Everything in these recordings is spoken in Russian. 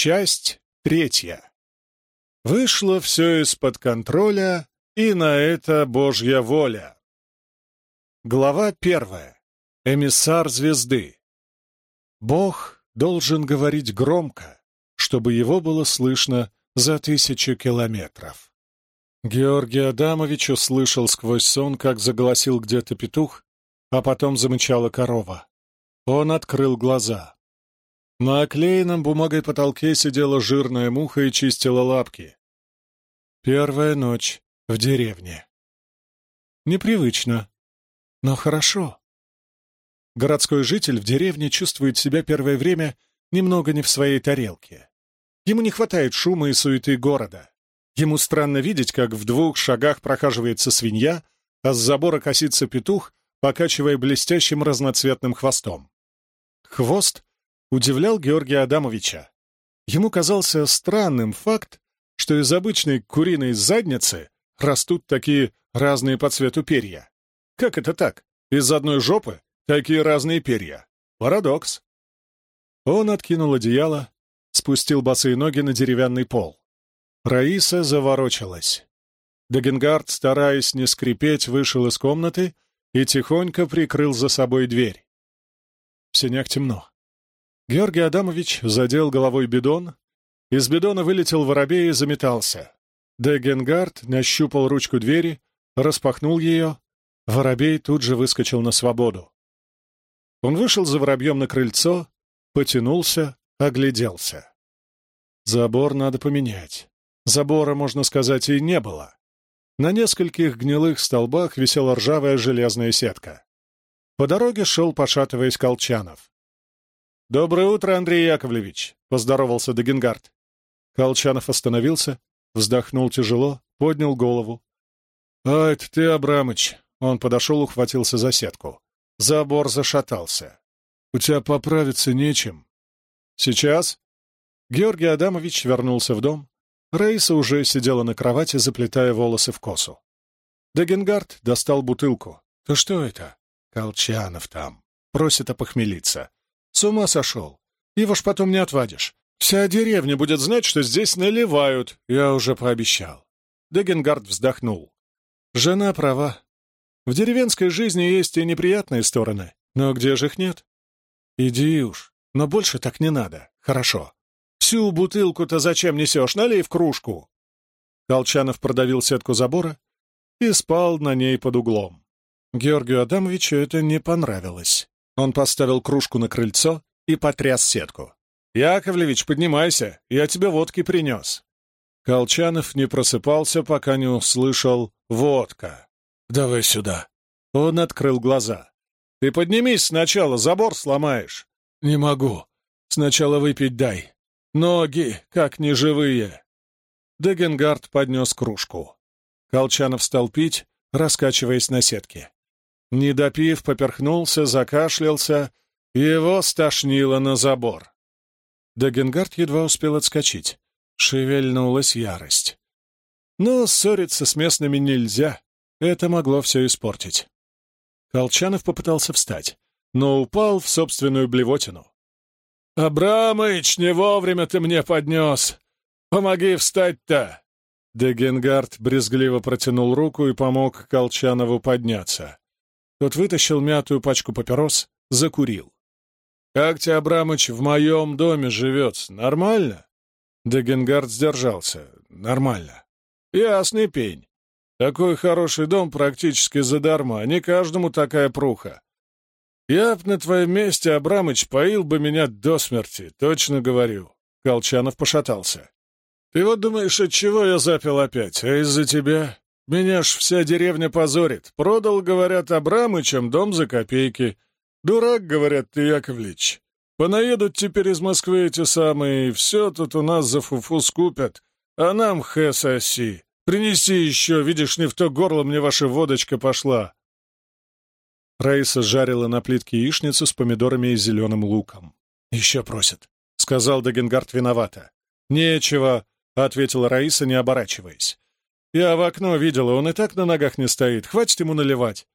Часть третья. Вышло все из-под контроля, и на это Божья воля. Глава первая. Эмиссар звезды. Бог должен говорить громко, чтобы его было слышно за тысячу километров. Георгий Адамович услышал сквозь сон, как заголосил где-то петух, а потом замычала корова. Он открыл глаза. На оклеенном бумагой потолке сидела жирная муха и чистила лапки. Первая ночь в деревне. Непривычно, но хорошо. Городской житель в деревне чувствует себя первое время немного не в своей тарелке. Ему не хватает шума и суеты города. Ему странно видеть, как в двух шагах прохаживается свинья, а с забора косится петух, покачивая блестящим разноцветным хвостом. Хвост удивлял Георгия Адамовича. Ему казался странным факт, что из обычной куриной задницы растут такие разные по цвету перья. Как это так? Из одной жопы такие разные перья. Парадокс. Он откинул одеяло, спустил босые ноги на деревянный пол. Раиса заворочалась. Дагенгард, стараясь не скрипеть, вышел из комнаты и тихонько прикрыл за собой дверь. В сенях темно. Георгий Адамович задел головой бидон. Из бидона вылетел воробей и заметался. Дегенгард нащупал ручку двери, распахнул ее. Воробей тут же выскочил на свободу. Он вышел за воробьем на крыльцо, потянулся, огляделся. Забор надо поменять. Забора, можно сказать, и не было. На нескольких гнилых столбах висела ржавая железная сетка. По дороге шел, пошатываясь, Колчанов. «Доброе утро, Андрей Яковлевич!» — поздоровался Дагенгард. Колчанов остановился, вздохнул тяжело, поднял голову. «А, это ты, Абрамыч!» Он подошел, ухватился за сетку. Забор зашатался. «У тебя поправиться нечем». «Сейчас?» Георгий Адамович вернулся в дом. Раиса уже сидела на кровати, заплетая волосы в косу. Дагенгард достал бутылку. «Да что это?» «Колчанов там. Просит опохмелиться. С ума сошел. Его ж потом не отвадишь. Вся деревня будет знать, что здесь наливают. Я уже пообещал. Дегенгард вздохнул. Жена права. В деревенской жизни есть и неприятные стороны. Но где же их нет? Иди уж. Но больше так не надо. Хорошо. Всю бутылку-то зачем несешь? Налей в кружку. Колчанов продавил сетку забора и спал на ней под углом. Георгию Адамовичу это не понравилось. Он поставил кружку на крыльцо и потряс сетку. «Яковлевич, поднимайся, я тебе водки принес». Колчанов не просыпался, пока не услышал «водка». «Давай сюда». Он открыл глаза. «Ты поднимись сначала, забор сломаешь». «Не могу. Сначала выпить дай. Ноги, как неживые». Дегенгард поднес кружку. Колчанов стал пить, раскачиваясь на сетке. Не допив, поперхнулся, закашлялся, и его стошнило на забор. Дагенгард едва успел отскочить. Шевельнулась ярость. Но ссориться с местными нельзя. Это могло все испортить. Колчанов попытался встать, но упал в собственную блевотину. «Абрамыч, не вовремя ты мне поднес! Помоги встать-то!» Дегенгард брезгливо протянул руку и помог Колчанову подняться. Тот вытащил мятую пачку папирос, закурил. «Как тебе, Абрамыч, в моем доме живет? Нормально?» Дегенгард сдержался. «Нормально». «Ясный пень. Такой хороший дом практически задарма, не каждому такая пруха. Я б на твоем месте, Абрамыч, поил бы меня до смерти, точно говорю». Колчанов пошатался. «Ты вот думаешь, от чего я запил опять? А из-за тебя? Меня ж вся деревня позорит. Продал, говорят, Абрамычем дом за копейки. Дурак, говорят, ты, Яковлевич. Понаедут теперь из Москвы эти самые, и все тут у нас за фуфу скупят. А нам хэ соси. Принеси еще, видишь, не в то горло мне ваша водочка пошла. Раиса жарила на плитке яичницу с помидорами и зеленым луком. «Еще просят», — сказал Дагенгард виновато. «Нечего», — ответила Раиса, не оборачиваясь. Я в окно видела, он и так на ногах не стоит. Хватит ему наливать.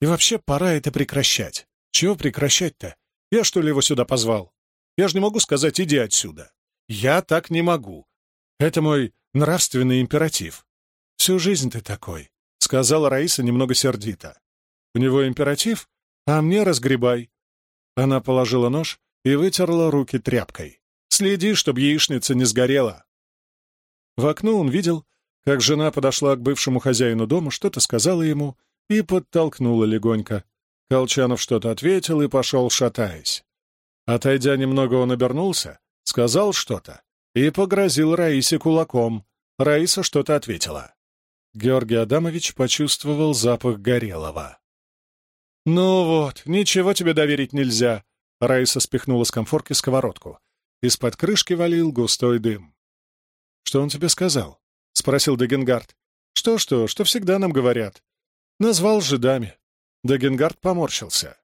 И вообще пора это прекращать. Чего прекращать-то? Я что ли его сюда позвал? Я же не могу сказать, иди отсюда. Я так не могу. Это мой нравственный императив. Всю жизнь ты такой, — сказала Раиса немного сердито. У него императив, а мне разгребай. Она положила нож и вытерла руки тряпкой. Следи, чтобы яичница не сгорела. В окно он видел, как жена подошла к бывшему хозяину дома, что-то сказала ему и подтолкнула легонько. Колчанов что-то ответил и пошел, шатаясь. Отойдя немного, он обернулся, сказал что-то и погрозил Раисе кулаком. Раиса что-то ответила. Георгий Адамович почувствовал запах горелого. «Ну вот, ничего тебе доверить нельзя», — Раиса спихнула с комфорки сковородку. Из-под крышки валил густой дым. «Что он тебе сказал?» — спросил Дегенгард. «Что-что, что всегда нам говорят. Назвал жидами». Дегенгард поморщился.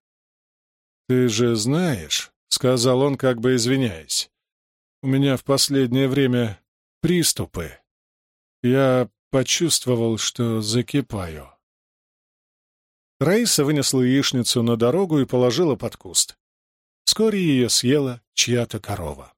«Ты же знаешь, — сказал он, как бы извиняясь. «У меня в последнее время приступы. Я почувствовал, что закипаю». Раиса вынесла яичницу на дорогу и положила под куст. Вскоре ее съела чья-то корова.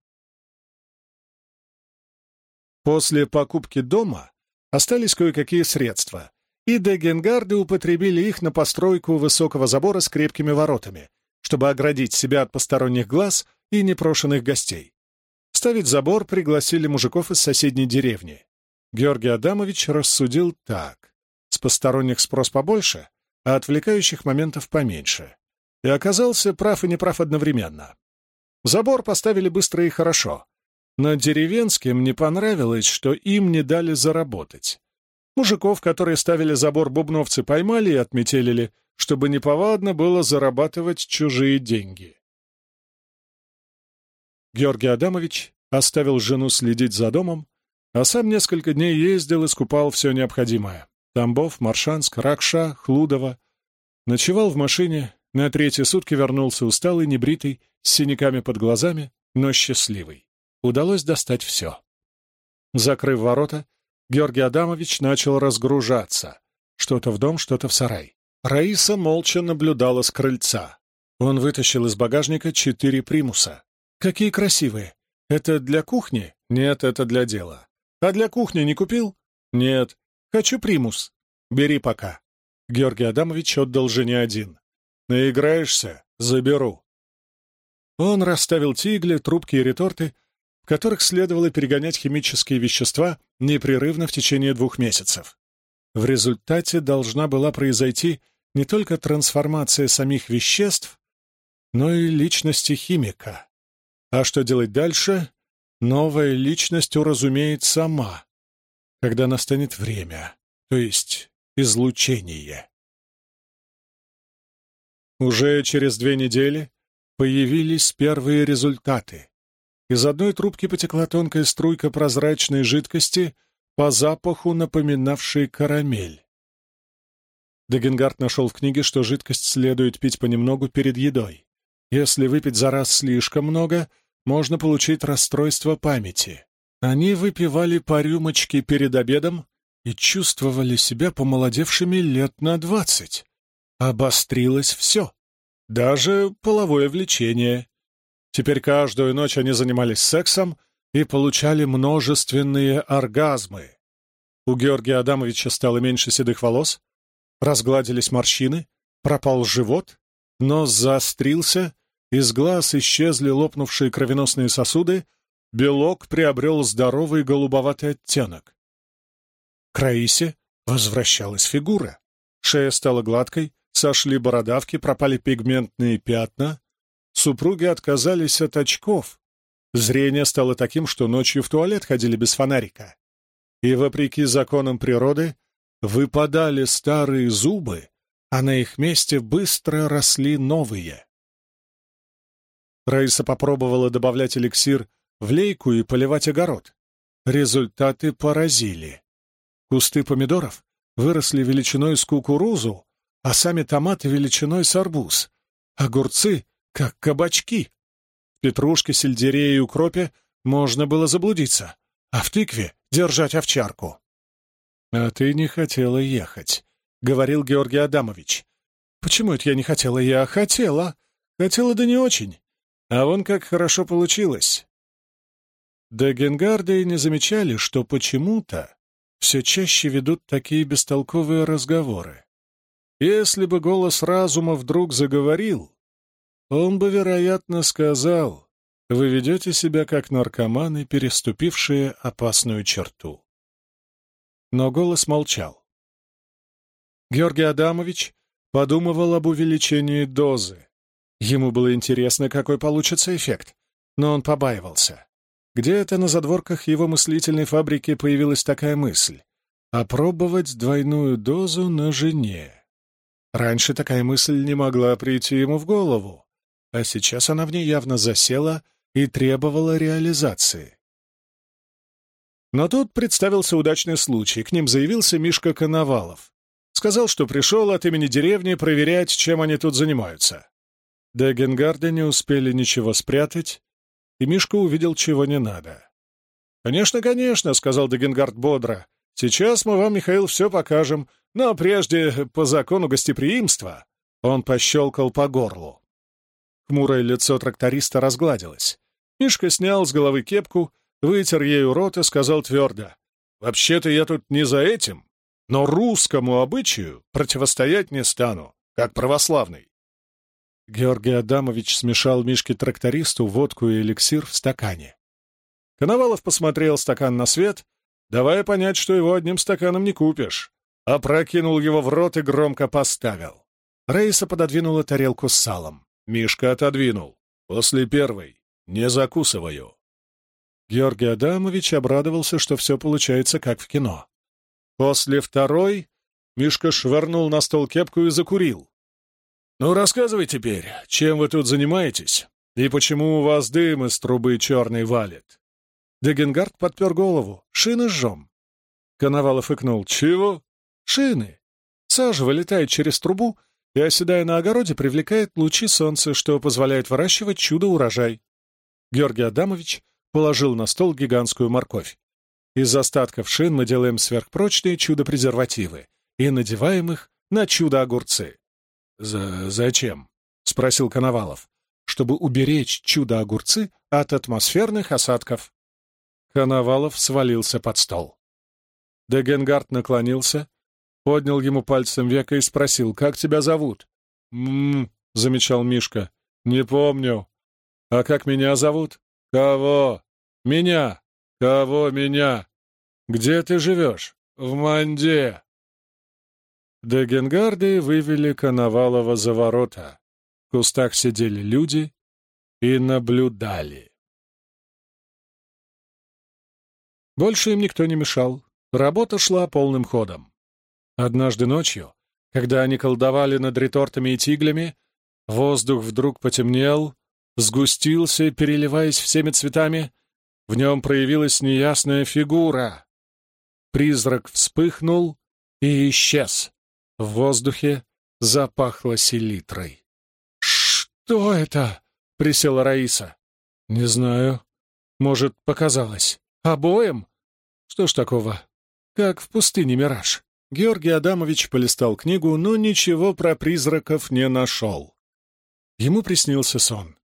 После покупки дома остались кое-какие средства, и Дегенгарды употребили их на постройку высокого забора с крепкими воротами, чтобы оградить себя от посторонних глаз и непрошенных гостей. Ставить забор пригласили мужиков из соседней деревни. Георгий Адамович рассудил так. С посторонних спрос побольше, а отвлекающих моментов поменьше. И оказался прав и неправ одновременно. Забор поставили быстро и хорошо, но деревенским не понравилось, что им не дали заработать. Мужиков, которые ставили забор бубновцы, поймали и отметелили — чтобы неповадно было зарабатывать чужие деньги. Георгий Адамович оставил жену следить за домом, а сам несколько дней ездил и скупал все необходимое. Тамбов, Маршанск, Ракша, Хлудово. Ночевал в машине, на третьи сутки вернулся усталый, небритый, с синяками под глазами, но счастливый. Удалось достать все. Закрыв ворота, Георгий Адамович начал разгружаться. Что-то в дом, что-то в сарай. Раиса молча наблюдала с крыльца. Он вытащил из багажника четыре примуса. «Какие красивые! Это для кухни?» «Нет, это для дела». «А для кухни не купил?» «Нет. Хочу примус. Бери пока». Георгий Адамович отдал жене один. «Наиграешься? Заберу». Он расставил тигли, трубки и реторты, в которых следовало перегонять химические вещества непрерывно в течение двух месяцев. В результате должна была произойти не только трансформация самих веществ, но и личности химика. А что делать дальше, новая личность уразумеет сама, когда настанет время, то есть излучение. Уже через две недели появились первые результаты. Из одной трубки потекла тонкая струйка прозрачной жидкости, по запаху напоминавшей карамель. Дегенгард нашел в книге, что жидкость следует пить понемногу перед едой. Если выпить за раз слишком много, можно получить расстройство памяти. Они выпивали по рюмочке перед обедом и чувствовали себя помолодевшими лет на двадцать. Обострилось все, даже половое влечение. Теперь каждую ночь они занимались сексом и получали множественные оргазмы. У Георгия Адамовича стало меньше седых волос, Разгладились морщины, пропал живот, нос заострился, из глаз исчезли лопнувшие кровеносные сосуды, белок приобрел здоровый голубоватый оттенок. К Раисе возвращалась фигура. Шея стала гладкой, сошли бородавки, пропали пигментные пятна. Супруги отказались от очков. Зрение стало таким, что ночью в туалет ходили без фонарика. И, вопреки законам природы, Выпадали старые зубы, а на их месте быстро росли новые. Раиса попробовала добавлять эликсир в лейку и поливать огород. Результаты поразили. Кусты помидоров выросли величиной с кукурузу, а сами томаты величиной с арбуз. Огурцы — как кабачки. Петрушки, сельдерея и укропе можно было заблудиться, а в тыкве — держать овчарку. «А ты не хотела ехать», — говорил Георгий Адамович. «Почему это я не хотела? Я хотела. Хотела, да не очень. А вон как хорошо получилось». Дегенгарды не замечали, что почему-то все чаще ведут такие бестолковые разговоры. Если бы голос разума вдруг заговорил, он бы, вероятно, сказал, «Вы ведете себя как наркоманы, переступившие опасную черту». Но голос молчал. Георгий Адамович подумывал об увеличении дозы. Ему было интересно, какой получится эффект, но он побаивался. Где-то на задворках его мыслительной фабрики появилась такая мысль — опробовать двойную дозу на жене. Раньше такая мысль не могла прийти ему в голову, а сейчас она в ней явно засела и требовала реализации. Но тут представился удачный случай. К ним заявился Мишка Коновалов. Сказал, что пришел от имени деревни проверять, чем они тут занимаются. Дегенгарды не успели ничего спрятать, и Мишка увидел, чего не надо. «Конечно, конечно», — сказал Дегенгард бодро. «Сейчас мы вам, Михаил, все покажем, но прежде, по закону гостеприимства...» Он пощелкал по горлу. Хмурое лицо тракториста разгладилось. Мишка снял с головы кепку, вытер ею рот и сказал твердо. «Вообще-то я тут не за этим, но русскому обычаю противостоять не стану, как православный. Георгий Адамович смешал Мишке-трактористу водку и эликсир в стакане. Коновалов посмотрел стакан на свет, давая понять, что его одним стаканом не купишь, опрокинул его в рот и громко поставил. Рейса пододвинула тарелку с салом. Мишка отодвинул. После первой. Не закусываю. Георгий Адамович обрадовался, что все получается как в кино. После второй Мишка швырнул на стол кепку и закурил. «Ну, рассказывай теперь, чем вы тут занимаетесь и почему у вас дым из трубы черный валит?» Дегенгард подпер голову. «Шины жжем». Коновалов икнул. «Чего?» «Шины. Сажа вылетает через трубу и, оседая на огороде, привлекает лучи солнца, что позволяет выращивать чудо-урожай». Георгий Адамович положил на стол гигантскую морковь. Из остатков шин мы делаем сверхпрочные чудо-презервативы и надеваем их на чудо-огурцы. За «Зачем?» — спросил Коновалов. «Чтобы уберечь чудо-огурцы от атмосферных осадков». Коновалов свалился под стол. Дегенгард наклонился, поднял ему пальцем века и спросил, «Как тебя зовут?» «М-м-м», замечал Мишка, — «не помню». «А как меня зовут?» «Кого?» «Меня». «Кого меня?» «Где ты живешь?» «В Манде». Дегенгарды вывели Коновалова за ворота. В кустах сидели люди и наблюдали. Больше им никто не мешал. Работа шла полным ходом. Однажды ночью, когда они колдовали над ретортами и тиглями, воздух вдруг потемнел, сгустился, переливаясь всеми цветами. В нем проявилась неясная фигура. Призрак вспыхнул и исчез. В воздухе запахло селитрой. «Что это?» — присела Раиса. «Не знаю. Может, показалось. Обоим? Что ж такого? Как в пустыне мираж». Георгий Адамович полистал книгу, но ничего про призраков не нашел. Ему приснился сон.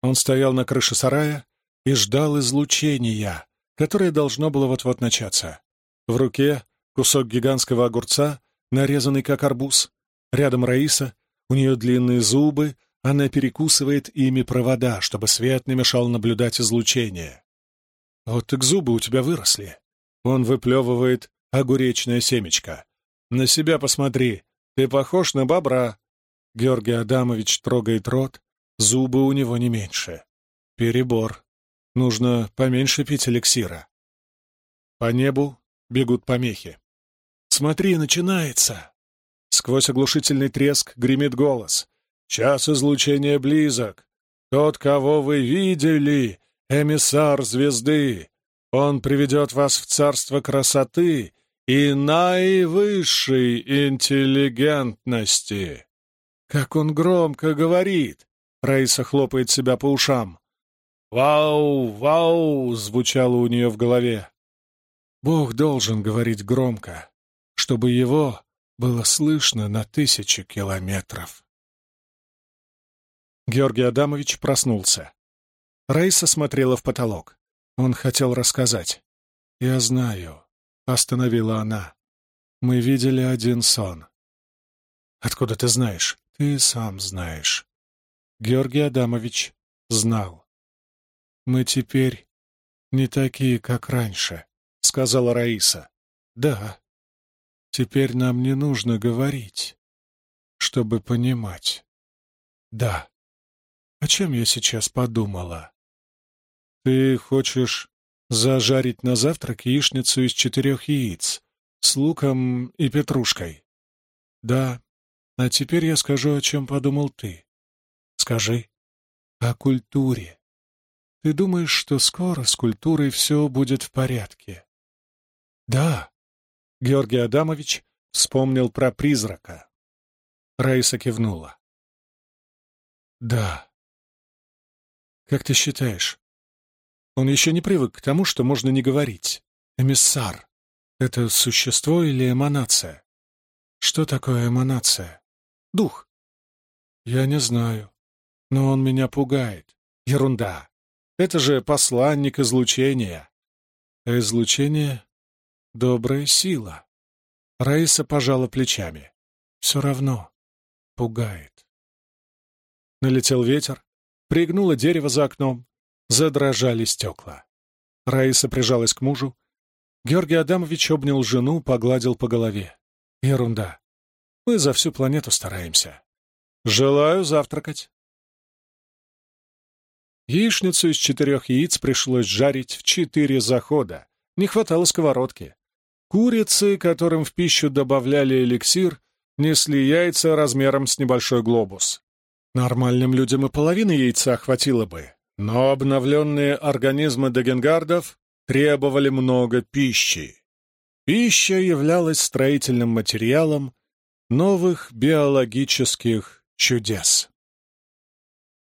Он стоял на крыше сарая и ждал излучения, которое должно было вот-вот начаться. В руке кусок гигантского огурца нарезанный как арбуз. Рядом Раиса, у нее длинные зубы, она перекусывает ими провода, чтобы свет не мешал наблюдать излучение. Вот так зубы у тебя выросли. Он выплевывает огуречное семечко. На себя посмотри, ты похож на бобра. Георгий Адамович трогает рот, зубы у него не меньше. Перебор. Нужно поменьше пить эликсира. По небу бегут помехи. Смотри, начинается!» Сквозь оглушительный треск гремит голос. «Час излучения близок. Тот, кого вы видели, эмиссар звезды. Он приведет вас в царство красоты и наивысшей интеллигентности». «Как он громко говорит!» Раиса хлопает себя по ушам. «Вау! Вау!» — звучало у нее в голове. Бог должен говорить громко чтобы его было слышно на тысячи километров. Георгий Адамович проснулся. Раиса смотрела в потолок. Он хотел рассказать. «Я знаю», — остановила она. «Мы видели один сон». «Откуда ты знаешь?» «Ты сам знаешь». Георгий Адамович знал. «Мы теперь не такие, как раньше», — сказала Раиса. «Да. Теперь нам не нужно говорить, чтобы понимать». «Да. О чем я сейчас подумала?» «Ты хочешь зажарить на завтрак яичницу из четырех яиц с луком и петрушкой?» «Да. А теперь я скажу, о чем подумал ты. Скажи. О культуре. Ты думаешь, что скоро с культурой все будет в порядке? Да. Георгий Адамович вспомнил про призрака. Раиса кивнула. Да. Как ты считаешь? Он еще не привык к тому, что можно не говорить. Эмиссар — это существо или эманация? Что такое эманация? Дух. Я не знаю. Но он меня пугает. Ерунда. Это же посланник излучения. А излучение — добрая сила. Раиса пожала плечами. Все равно пугает. Налетел ветер, пригнуло дерево за окном, задрожали стекла. Раиса прижалась к мужу. Георгий Адамович обнял жену, погладил по голове. Ерунда. Мы за всю планету стараемся. Желаю завтракать. Яичницу из четырех яиц пришлось жарить в четыре захода. Не хватало сковородки. Курицы, которым в пищу добавляли эликсир, несли яйца размером с небольшой глобус. Нормальным людям и половины яйца хватило бы, но обновленные организмы дагенгардов требовали много пищи. Пища являлась строительным материалом, новых биологических чудес.